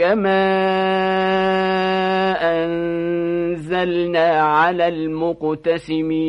كما أنزلنا على المقتسمين